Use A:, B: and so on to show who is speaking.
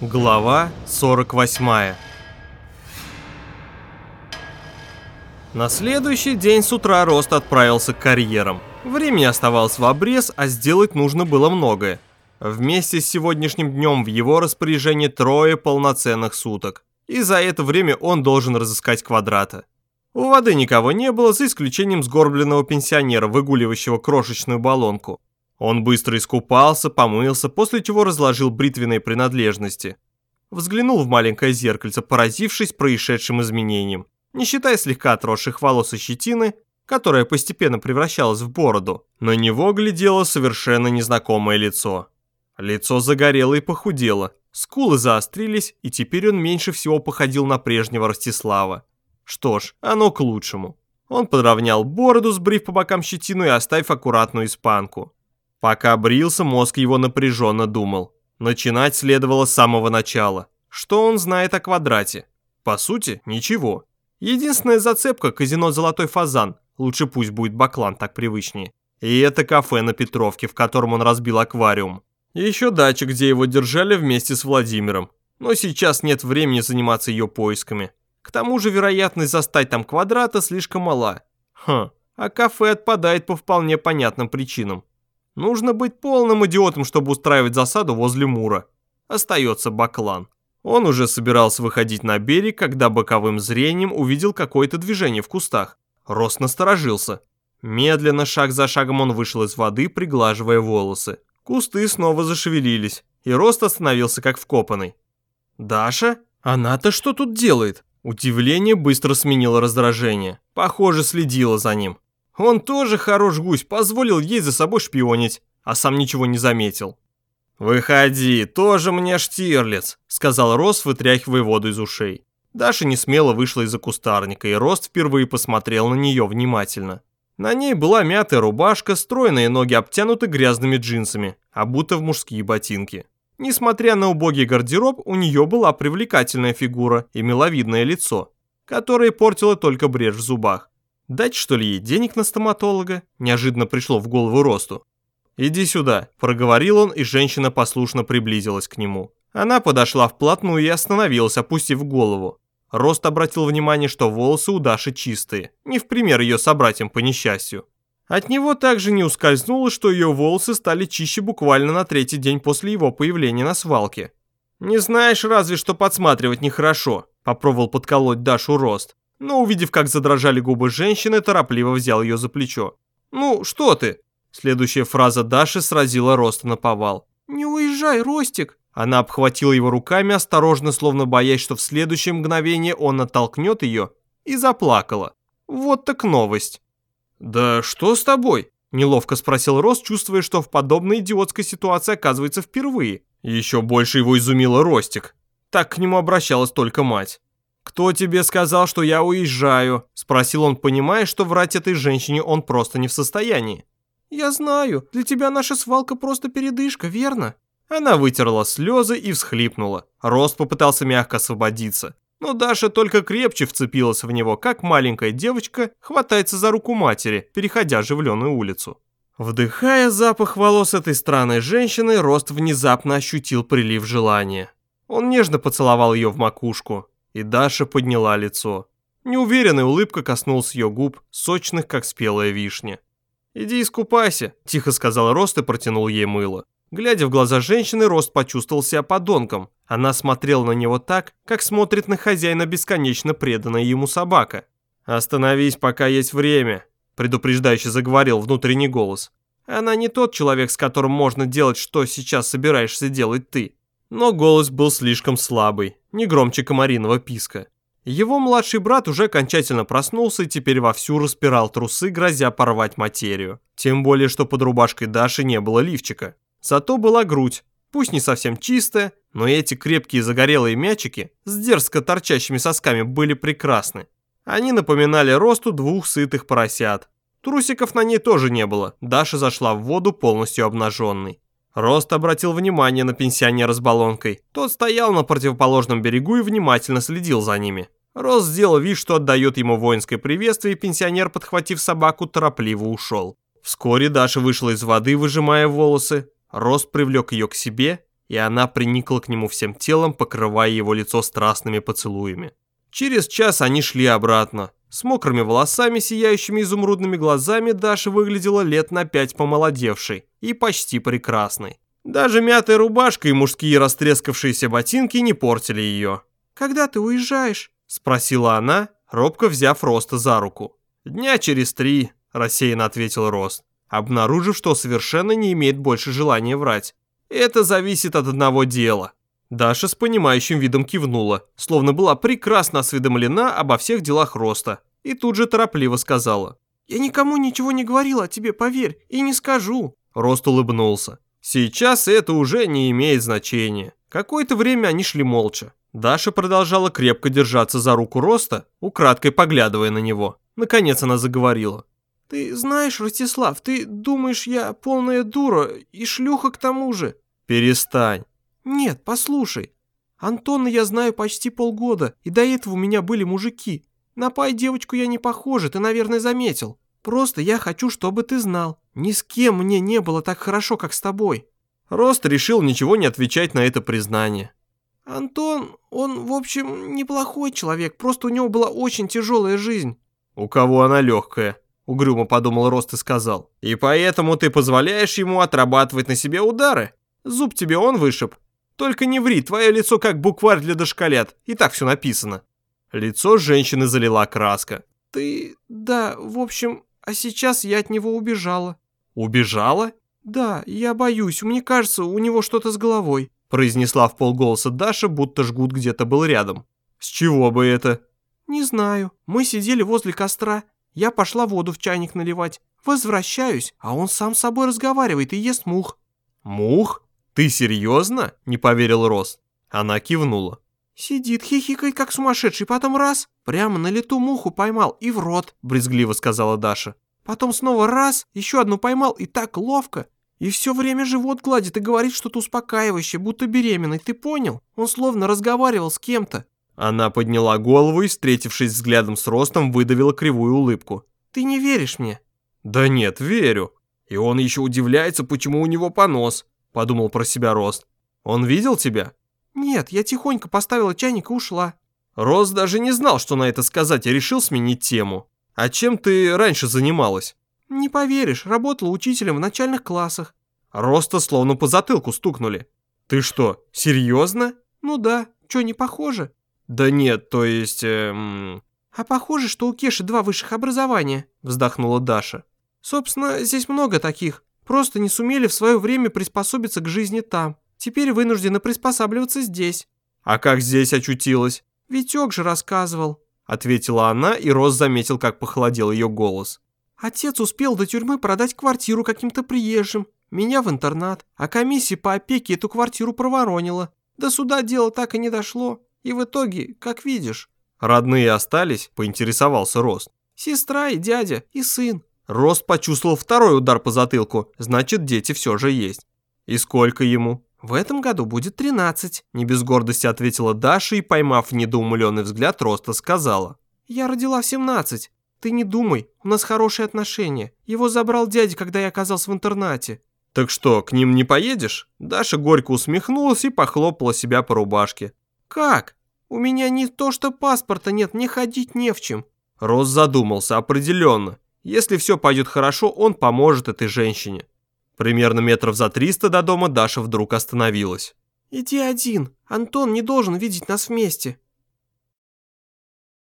A: Глава 48 На следующий день с утра Рост отправился к карьерам. Времени оставалось в обрез, а сделать нужно было многое. Вместе с сегодняшним днем в его распоряжении трое полноценных суток. И за это время он должен разыскать квадрата. У воды никого не было, за исключением сгорбленного пенсионера, выгуливающего крошечную баллонку. Он быстро искупался, помылся, после чего разложил бритвенные принадлежности. Взглянул в маленькое зеркальце, поразившись происшедшим изменением. Не считая слегка отросших волос и щетины, которая постепенно превращалась в бороду, на него глядело совершенно незнакомое лицо. Лицо загорело и похудело, скулы заострились, и теперь он меньше всего походил на прежнего Ростислава. Что ж, оно к лучшему. Он подровнял бороду, сбрив по бокам щетину и оставив аккуратную испанку. Пока брился, мозг его напряженно думал. Начинать следовало с самого начала. Что он знает о квадрате? По сути, ничего. Единственная зацепка – казино «Золотой фазан». Лучше пусть будет баклан, так привычнее. И это кафе на Петровке, в котором он разбил аквариум. И еще дача, где его держали вместе с Владимиром. Но сейчас нет времени заниматься ее поисками. К тому же вероятность застать там квадрата слишком мала. Хм, а кафе отпадает по вполне понятным причинам. Нужно быть полным идиотом, чтобы устраивать засаду возле Мура. Остается Баклан. Он уже собирался выходить на берег, когда боковым зрением увидел какое-то движение в кустах. Рост насторожился. Медленно, шаг за шагом он вышел из воды, приглаживая волосы. Кусты снова зашевелились, и Рост остановился как вкопанный. «Даша? Она-то что тут делает?» Удивление быстро сменило раздражение. Похоже, следила за ним. Он тоже хорош гусь, позволил ей за собой шпионить, а сам ничего не заметил. «Выходи, тоже мне Штирлиц», — сказал Рос, вытряхивая воду из ушей. Даша не смело вышла из-за кустарника, и Рост впервые посмотрел на нее внимательно. На ней была мятая рубашка, стройные ноги обтянуты грязными джинсами, а будто в мужские ботинки. Несмотря на убогий гардероб, у нее была привлекательная фигура и миловидное лицо, которое портило только брешь в зубах. Дать, что ли, ей денег на стоматолога? Неожиданно пришло в голову Росту. «Иди сюда», – проговорил он, и женщина послушно приблизилась к нему. Она подошла вплотную и остановилась, опустив голову. Рост обратил внимание, что волосы у Даши чистые, не в пример ее собратьям по несчастью. От него также не ускользнуло, что ее волосы стали чище буквально на третий день после его появления на свалке. «Не знаешь разве, что подсматривать нехорошо», – попробовал подколоть Дашу Рост но, увидев, как задрожали губы женщины, торопливо взял ее за плечо. «Ну, что ты?» Следующая фраза Даши сразила Роста на повал. «Не уезжай, Ростик!» Она обхватила его руками, осторожно, словно боясь, что в следующее мгновение он оттолкнет ее, и заплакала. Вот так новость. «Да что с тобой?» – неловко спросил Рост, чувствуя, что в подобной идиотской ситуации оказывается впервые. Еще больше его изумила Ростик. Так к нему обращалась только мать. «Кто тебе сказал, что я уезжаю?» – спросил он, понимая, что врать этой женщине он просто не в состоянии. «Я знаю, для тебя наша свалка просто передышка, верно?» Она вытерла слезы и всхлипнула. Рост попытался мягко освободиться. Но Даша только крепче вцепилась в него, как маленькая девочка хватается за руку матери, переходя оживленную улицу. Вдыхая запах волос этой странной женщины, Рост внезапно ощутил прилив желания. Он нежно поцеловал ее в макушку. И Даша подняла лицо. Неуверенная улыбка коснулась ее губ, сочных, как спелая вишня. «Иди искупайся», – тихо сказал Рост и протянул ей мыло. Глядя в глаза женщины, Рост почувствовал себя подонком. Она смотрела на него так, как смотрит на хозяина бесконечно преданная ему собака. «Остановись, пока есть время», – предупреждающе заговорил внутренний голос. «Она не тот человек, с которым можно делать, что сейчас собираешься делать ты». Но голос был слишком слабый, не громче комариного писка. Его младший брат уже окончательно проснулся и теперь вовсю распирал трусы, грозя порвать материю. Тем более, что под рубашкой Даши не было лифчика. Зато была грудь, пусть не совсем чистая, но эти крепкие загорелые мячики с дерзко торчащими сосками были прекрасны. Они напоминали росту двух сытых поросят. Трусиков на ней тоже не было, Даша зашла в воду полностью обнаженной. Рост обратил внимание на пенсионера с баллонкой. Тот стоял на противоположном берегу и внимательно следил за ними. Рост сделал вид, что отдает ему воинское приветствие, и пенсионер, подхватив собаку, торопливо ушел. Вскоре Даша вышла из воды, выжимая волосы. Рост привлек ее к себе и она приникла к нему всем телом, покрывая его лицо страстными поцелуями. Через час они шли обратно. С мокрыми волосами, сияющими изумрудными глазами, Даша выглядела лет на пять помолодевшей и почти прекрасной. Даже мятая рубашка и мужские растрескавшиеся ботинки не портили ее.
B: «Когда ты уезжаешь?»
A: – спросила она, робко взяв Роста за руку. «Дня через три», – рассеянно ответил Рост, обнаружив, что совершенно не имеет больше желания врать. «Это зависит от одного дела». Даша с понимающим видом кивнула, словно была прекрасно осведомлена обо всех делах Роста, и тут же торопливо сказала.
B: «Я никому ничего не говорила о тебе, поверь, и не скажу».
A: Рост улыбнулся. Сейчас это уже не имеет значения. Какое-то время они шли молча. Даша продолжала крепко держаться за руку Роста, украдкой поглядывая на него. Наконец она заговорила.
B: «Ты знаешь, Ростислав, ты думаешь, я полная дура и шлюха к тому же?»
A: «Перестань».
B: «Нет, послушай. Антона я знаю почти полгода, и до этого у меня были мужики. На пай девочку я не похожа, ты, наверное, заметил. Просто я хочу, чтобы ты знал. Ни с кем мне не было так хорошо, как с тобой».
A: Рост решил ничего не отвечать на это признание.
B: «Антон, он, в общем, неплохой человек, просто у него была очень тяжелая жизнь».
A: «У кого она легкая?» Угрюмо подумал Рост и сказал. «И поэтому ты позволяешь ему отрабатывать на себе удары? Зуб тебе он вышиб? Только не ври, твое лицо как букварь для дошколят, и так все написано». Лицо женщины залила краска.
B: «Ты... да, в общем, а сейчас я от него убежала».
A: «Убежала?»
B: «Да, я боюсь, мне кажется, у него что-то с головой»,
A: произнесла в полголоса Даша, будто жгут где-то был рядом. «С чего бы это?»
B: «Не знаю. Мы сидели возле костра. Я пошла воду в чайник наливать. Возвращаюсь, а он сам с собой разговаривает и ест мух».
A: «Мух? Ты серьезно?» – не поверил Рос. Она кивнула.
B: «Сидит, хихикает, как сумасшедший, потом раз, прямо на лету муху поймал и в рот», – брезгливо сказала Даша. «Потом снова раз, еще одну поймал и так ловко. И все время живот гладит и говорит что-то успокаивающее, будто беременный, ты понял? Он словно разговаривал с кем-то».
A: Она подняла голову и, встретившись взглядом с Ростом, выдавила кривую улыбку.
B: «Ты не веришь мне?»
A: «Да нет, верю. И он еще удивляется, почему у него понос», — подумал про себя Рост. «Он видел тебя?»
B: «Нет, я тихонько поставила чайник и ушла».
A: Рост даже не знал, что на это сказать, и решил сменить тему. «А чем ты раньше занималась?»
B: «Не поверишь, работала учителем в начальных классах».
A: Роста словно по затылку стукнули. «Ты что, серьезно?»
B: «Ну да, что, не похоже?»
A: «Да нет, то есть...» эм...
B: «А похоже, что у Кеши два высших образования», вздохнула Даша. «Собственно, здесь много таких. Просто не сумели в свое время приспособиться к жизни там. Теперь вынуждены приспосабливаться здесь».
A: «А как здесь очутилась?»
B: «Витек же рассказывал»,
A: ответила она, и Рос заметил, как похолодел ее голос.
B: «Отец успел до тюрьмы продать квартиру каким-то приезжим, меня в интернат, а комиссия по опеке эту квартиру проворонила. До суда дело так и не дошло. И в итоге, как видишь...»
A: «Родные остались?» – поинтересовался Рост.
B: «Сестра и дядя, и сын».
A: Рост почувствовал второй удар по затылку, значит, дети все же есть. «И сколько ему?»
B: «В этом году будет 13», –
A: не без гордости ответила Даша и, поймав недоумленный взгляд Роста, сказала.
B: «Я родила в 17. Ты не думай, у нас хорошие отношения. Его забрал дядя, когда я оказался в интернате».
A: «Так что, к ним не поедешь?» Даша горько усмехнулась и похлопала себя по рубашке.
B: «Как? У меня не то что паспорта нет, мне ходить не в чем».
A: Рос задумался, определенно. Если все пойдет хорошо, он поможет этой женщине. Примерно метров за триста до дома Даша вдруг остановилась.
B: «Иди один, Антон не должен видеть нас вместе».